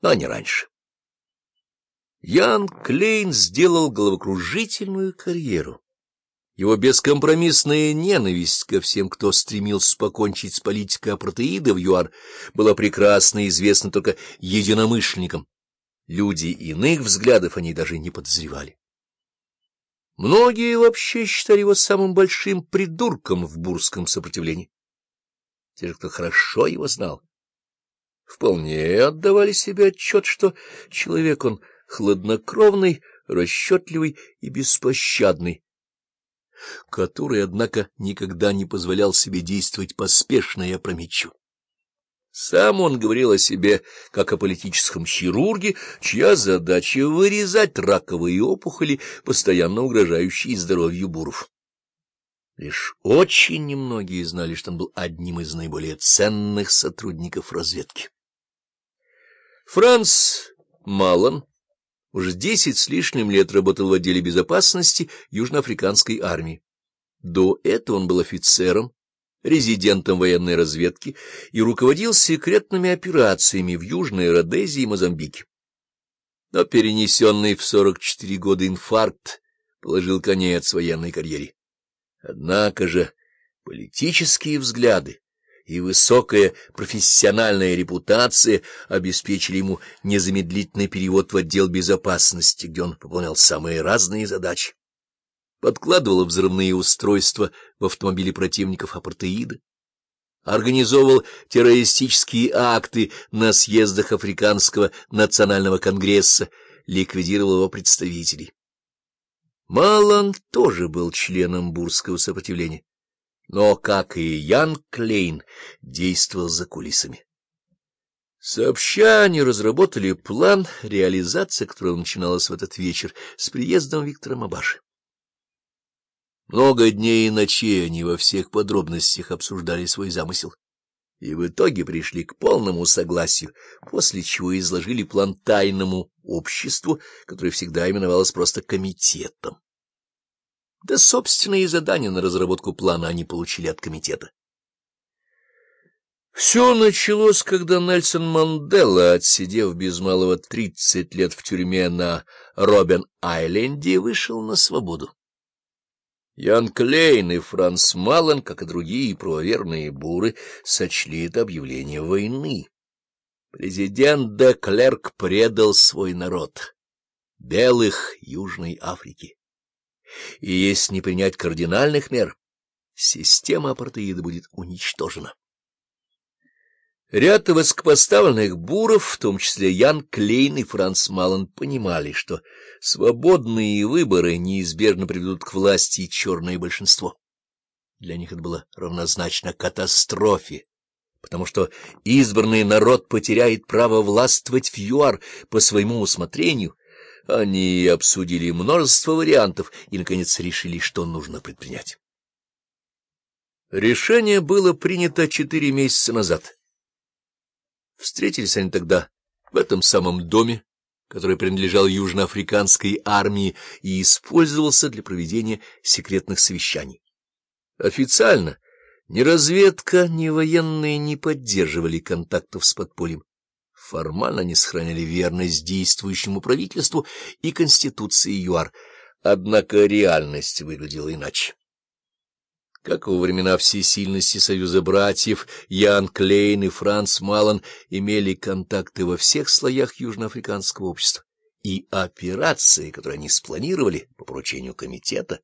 но не раньше. Ян Клейн сделал головокружительную карьеру. Его бескомпромиссная ненависть ко всем, кто стремился покончить с политикой апартеида в ЮАР, была прекрасно известна только единомышленникам. Люди иных взглядов они даже не подозревали. Многие вообще считали его самым большим придурком в бурском сопротивлении. Те же, кто хорошо его знал, вполне отдавали себе отчет, что человек он хладнокровный, расчетливый и беспощадный, который, однако, никогда не позволял себе действовать поспешно и опрометчиво. Сам он говорил о себе как о политическом хирурге, чья задача — вырезать раковые опухоли, постоянно угрожающие здоровью буров. Лишь очень немногие знали, что он был одним из наиболее ценных сотрудников разведки. Франц Малан уже десять с лишним лет работал в отделе безопасности Южноафриканской армии. До этого он был офицером, резидентом военной разведки и руководил секретными операциями в Южной Родезии и Мозамбике. Но перенесенный в 44 года инфаркт положил конец военной карьере. Однако же политические взгляды и высокая профессиональная репутация обеспечили ему незамедлительный перевод в отдел безопасности, где он выполнял самые разные задачи. Подкладывал взрывные устройства в автомобили противников апартеида, организовывал террористические акты на съездах Африканского национального конгресса, ликвидировал его представителей. Малан тоже был членом бурского сопротивления но, как и Ян Клейн, действовал за кулисами. Сообща они разработали план, реализация которого начиналась в этот вечер с приездом Виктора Мабаши. Много дней и ночей они во всех подробностях обсуждали свой замысел, и в итоге пришли к полному согласию, после чего изложили план тайному обществу, которое всегда именовалось просто комитетом. Да собственные задания на разработку плана они получили от комитета. Все началось, когда Нельсон Мандела, отсидев без малого тридцать лет в тюрьме на Робен-Айленде, вышел на свободу. Ян Клейн и Франц Мален, как и другие правоверные буры, сочли это объявление войны. Президент де Клерк предал свой народ, белых Южной Африки. И если не принять кардинальных мер, система апартеида будет уничтожена. Ряд высокопоставленных буров, в том числе Ян Клейн и Франц Малан, понимали, что свободные выборы неизбежно приведут к власти черное большинство. Для них это было равнозначно катастрофе, потому что избранный народ потеряет право властвовать в ЮАР по своему усмотрению, они обсудили множество вариантов и, наконец, решили, что нужно предпринять. Решение было принято четыре месяца назад. Встретились они тогда в этом самом доме, который принадлежал южноафриканской армии и использовался для проведения секретных совещаний. Официально ни разведка, ни военные не поддерживали контактов с подпольем. Формально они сохраняли верность действующему правительству и Конституции ЮАР, однако реальность выглядела иначе. Как во времена всесильности Союза братьев, Ян Клейн и Франц Малан имели контакты во всех слоях южноафриканского общества, и операции, которые они спланировали по поручению комитета,